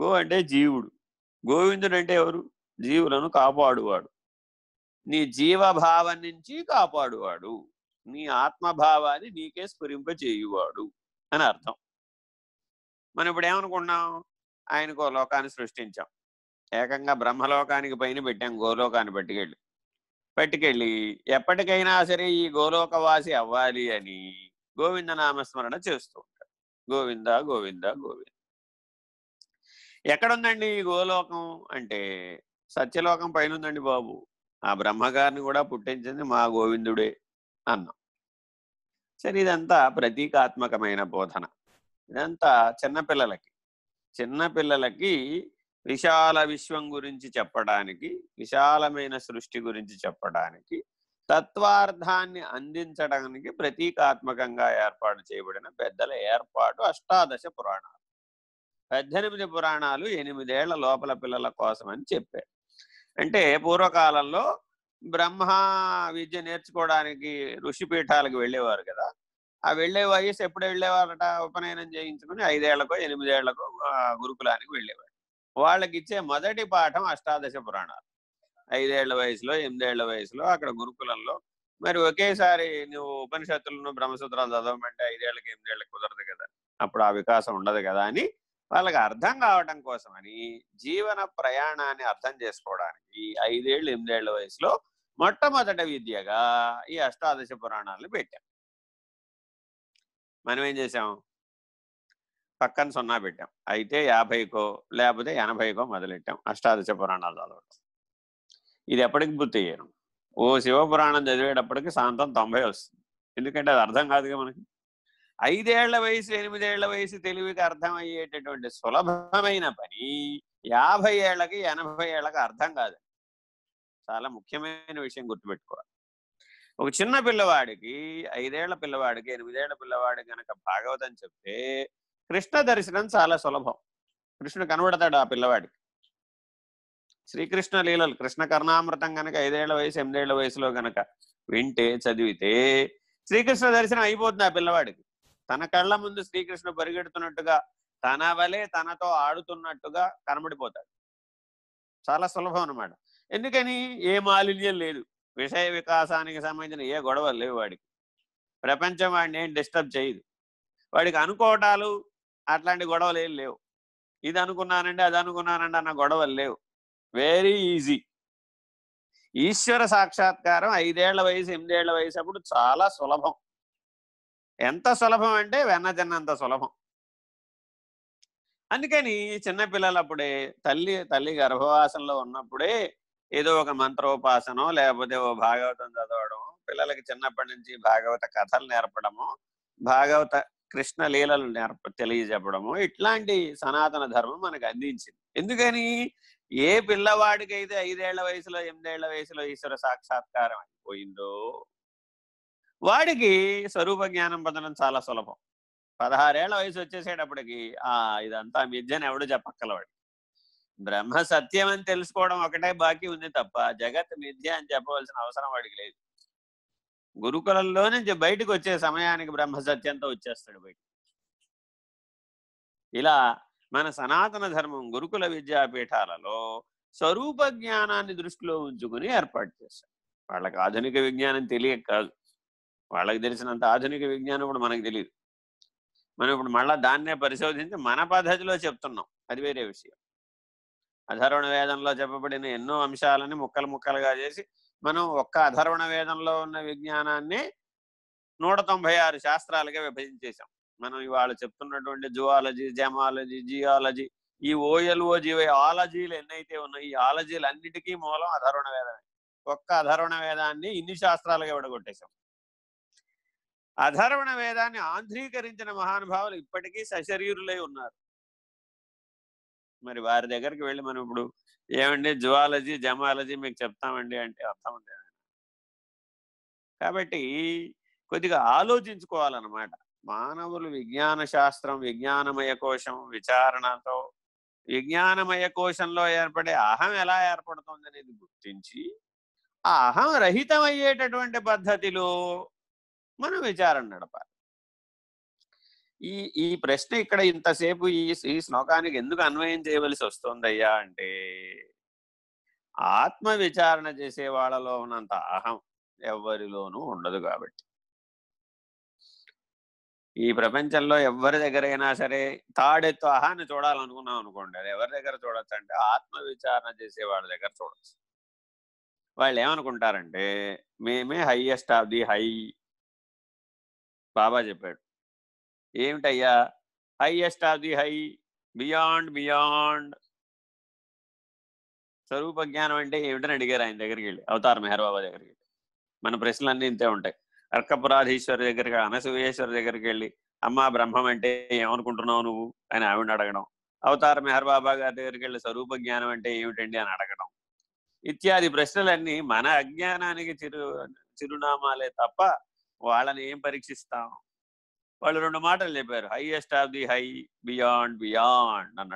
Go అంటే జీవుడు. గోవిందుడు అంటే ఎవరు? జీవులను కాపాడువాడు. నీ జీవభావం నుంచి కాపాడువాడు. నీ ఆత్మభావాన్ని నీకే స్ఫురింపచేయువాడు అని అర్థం. మనం ఇప్పుడు ఏమనుకున్నాం ఆయనకు లోకాన్ని సృష్టించాం. ఏకంగా బ్రహ్మలోకానికి పైన పెట్టాం గోలోకాన్ని పట్టుకెళ్ళి. పట్టుకెళ్ళి ఎప్పటికైనా సరే ఈ గోలోకవాసి అవ్వాలి అని గోవిందనామస్మరణ చేస్తూ ఉంటాడు. గోవింద గోవింద గోవింద. ఎక్కడుందండి ఈ గోలోకం? అంటే సత్యలోకం పైన ఉందండి బాబు. ఆ బ్రహ్మగారిని కూడా పుట్టించింది మా గోవిందుడే అన్నాం. సరే ఇదంతా ప్రతీకాత్మకమైన బోధన. ఇదంతా చిన్నపిల్లలకి చిన్నపిల్లలకి విశాల విశ్వం గురించి చెప్పడానికి విశాలమైన సృష్టి గురించి చెప్పడానికి తత్వార్థాన్ని అందించడానికి ప్రతీకాత్మకంగా ఏర్పాటు చేయబడిన పెద్దల ఏర్పాటు అష్టాదశ పురాణాలు. పద్దెనిమిది పురాణాలు ఎనిమిదేళ్ళ లోపల పిల్లల కోసం అని అంటే పూర్వకాలంలో బ్రహ్మ విద్య నేర్చుకోవడానికి ఋషిపీఠాలకు వెళ్ళేవారు కదా. ఆ వెళ్ళే వయసు ఎప్పుడు వెళ్ళేవారట ఉపనయనం చేయించుకుని ఐదేళ్ళకో ఎనిమిదేళ్ళకో గురుకులానికి వెళ్ళేవారు వాళ్ళకి ఇచ్చే మొదటి పాఠం అష్టాదశ పురాణాలు. ఐదేళ్ళ వయసులో ఎనిమిదేళ్ళ వయసులో అక్కడ గురుకులంలో. మరి ఒకేసారి నువ్వు ఉపనిషత్తులను బ్రహ్మసూత్రాలు చదవమంటే ఐదేళ్ళకి ఎనిమిదేళ్ళకి కుదరదు కదా. అప్పుడు ఆ వికాసం ఉండదు కదా అని వాళ్ళకి అర్థం కావడం కోసమని జీవన ప్రయాణాన్ని అర్థం చేసుకోవడానికి ఐదేళ్ళు ఎనిమిదేళ్ళ వయసులో మొట్టమొదటి విద్యగా ఈ అష్టాదశ పురాణాలను పెట్టాం. మనం ఏం చేసాం పక్కన సున్నా పెట్టాం. అయితే యాభైకో లేకపోతే ఎనభైకో మొదలెట్టాం అష్టాదశ పురాణాలు చదవడం ఇది ఎప్పటికి పూర్తి అయ్యాను ఓ శివపురాణం చదివేటప్పటికి సాంతం తొంభై వస్తుంది. ఎందుకంటే అది అర్థం కాదుగా మనకి. ఐదేళ్ళ వయసు ఎనిమిదేళ్ళ వయసు తెలివికి అర్థమయ్యేటటువంటి సులభమైన పని యాభై ఏళ్ళకి ఎనభై ఏళ్ళకి అర్థం కాదు. చాలా ముఖ్యమైన విషయం గుర్తుపెట్టుకోవాలి. ఒక చిన్న పిల్లవాడికి ఐదేళ్ళ పిల్లవాడికి ఎనిమిదేళ్ళ పిల్లవాడికి కనుక భాగవతం చెప్తే కృష్ణ దర్శనం చాలా సులభం. కృష్ణుడు కనబడతాడు ఆ పిల్లవాడికి. శ్రీకృష్ణ లీలలు కృష్ణ కర్ణామృతం కనుక ఐదేళ్ళ వయసు ఎనిమిదేళ్ళ వయసులో కనుక వింటే చదివితే శ్రీకృష్ణ దర్శనం అయిపోతుంది ఆ పిల్లవాడికి. తన కళ్ళ ముందు శ్రీకృష్ణ పరిగెడుతున్నట్టుగా తన వలే తనతో ఆడుతున్నట్టుగా కనబడిపోతాడు. చాలా సులభం అనమాట ఎందుకని? ఏ మాలిన్యం లేదు. విషయ వికాసానికి సంబంధించిన ఏ గొడవలు లేవు వాడికి. ప్రపంచం వాడిని ఏం డిస్టర్బ్ చేయదు. వాడికి అనుకోవటాలు అట్లాంటి గొడవలు ఏం లేవు. ఇది అనుకున్నానండి అది అనుకున్నానండి అన్న గొడవలు లేవు. వెరీ ఈజీ ఈశ్వర సాక్షాత్కారం ఐదేళ్ళ వయసు ఎనిమిదేళ్ళ వయసు అప్పుడు చాలా సులభం. ఎంత సులభం అంటే వెన్నతిన్నంత సులభం. అందుకని చిన్నపిల్లలప్పుడే తల్లి తల్లి గర్భవాసంలో ఉన్నప్పుడే ఏదో ఒక మంత్రోపాసనో లేకపోతే ఓ భాగవతం చదవడం పిల్లలకి చిన్నప్పటి నుంచి భాగవత కథలు నేర్పడము భాగవత కృష్ణ లీలలు నేర్ప తెలియజెప్పడము ఇట్లాంటి సనాతన ధర్మం మనకు అందించింది. ఎందుకని? ఏ పిల్లవాడికైతే ఐదేళ్ళ వయసులో ఎనిమిదేళ్ళ వయసులో ఈశ్వర సాక్షాత్కారం అయిపోయిందో వాడికి స్వరూప జ్ఞానం పొందడం చాలా సులభం. పదహారేళ్ళ వయసు వచ్చేసేటప్పటికి ఆ ఇదంతా మిథ్యని ఎవడు చెప్పక్కలవాడు బ్రహ్మ సత్యం అని తెలుసుకోవడం ఒకటే బాకీ ఉంది తప్ప జగత్ మిథ్య అని చెప్పవలసిన అవసరం వాడికి లేదు. గురుకులంలో నుంచి బయటకు వచ్చే సమయానికి బ్రహ్మ సత్యంతో వచ్చేస్తాడు బయట ఇలా మన సనాతన ధర్మం గురుకుల విద్యాపీఠాలలో స్వరూప జ్ఞానాన్ని దృష్టిలో ఉంచుకుని ఏర్పాటు చేశారు వాళ్ళకి ఆధునిక విజ్ఞానం తెలియక కాదు. వాళ్ళకి తెలిసినంత ఆధునిక విజ్ఞానం కూడా మనకు తెలియదు మనం ఇప్పుడు మళ్ళీ దాన్నే పరిశోధించి మన పద్ధతిలో చెప్తున్నాం. అది వేరే విషయం. అధర్వణ వేదంలో చెప్పబడిన ఎన్నో అంశాలని ముక్కలు ముక్కలుగా చేసి మనం ఒక్క అధర్వణ వేదంలో ఉన్న విజ్ఞానాన్ని నూట తొంభై ఆరు శాస్త్రాలుగా విభజించేశాం. మనం ఇవాళ చెప్తున్నటువంటి జువాలజీ జమాలజీ జియాలజీ ఈ ఓఎల్ఓ జీవై ఆలజీలు ఎన్నైతే ఉన్నాయి ఈ ఆలజీలు అన్నిటికీ మూలం అధర్వణ వేదమే. ఒక్క అధర్వణ వేదాన్ని ఇన్ని శాస్త్రాలుగా విడగొట్టేశాం. అధర్వణ వేదాన్ని ఆంధ్రీకరించిన మహానుభావులు ఇప్పటికీ సశరీరులై ఉన్నారు. మరి వారి దగ్గరికి వెళ్ళి మనం ఇప్పుడు ఏమండి జువాలజీ జమాలజీ మీకు చెప్తామండి అంటే అర్థం ఉంది కాబట్టి కొద్దిగా ఆలోచించుకోవాలన్నమాట. మానవులు విజ్ఞాన శాస్త్రం విజ్ఞానమయ కోశం విచారణతో విజ్ఞానమయ కోశంలో ఏర్పడే అహం ఎలా ఏర్పడుతుంది అనేది గుర్తించి ఆ అహం రహితమయ్యేటటువంటి పద్ధతిలో మనం విచారణ నడపాలి. ఈ ఈ ప్రశ్న ఇక్కడ ఇంతసేపు ఈ ఈ శ్లోకానికి ఎందుకు అన్వయం చేయవలసి వస్తుందయ్యా అంటే ఆత్మ విచారణ చేసే వాళ్ళలో ఉన్నంత అహం ఎవరిలోనూ ఉండదు కాబట్టి. ఈ ప్రపంచంలో ఎవరి దగ్గరైనా సరే తాడెత్తు అహాన్ని చూడాలనుకున్నాం అనుకోండి అది ఎవరి దగ్గర చూడొచ్చు అంటే ఆత్మ విచారణ చేసే వాళ్ళ దగ్గర చూడొచ్చు. వాళ్ళు ఏమనుకుంటారంటే మేమే highest of the high Baba చెప్పాడు. ఏమిటయ్యా? Highest of the high beyond beyond స్వరూప జ్ఞానం అంటే ఏమిటని అడిగారు ఆయన దగ్గరికి వెళ్ళి అవతార మెహర్ బాబా దగ్గరికి వెళ్ళి. మన ప్రశ్నలన్నీ ఇంతే ఉంటాయి. అర్కపురాధీశ్వరి దగ్గరికి అనసూయేశ్వరి దగ్గరికి వెళ్ళి అమ్మా బ్రహ్మం అంటే ఏమనుకుంటున్నావు నువ్వు? అని ఆవిడ అడగడం. అవతార మెహర్ బాబా గారి దగ్గరికి వెళ్ళి స్వరూప జ్ఞానం అంటే ఏమిటండి? అని అడగడం. ఇత్యాది ప్రశ్నలన్నీ మన అజ్ఞానానికి చిరు చిరునామాలే తప్ప వాళ్ళని ఏం పరీక్షిస్తాం? వాళ్ళు రెండు మాటలు చెప్పారు highest of the high beyond beyond అన్నాడు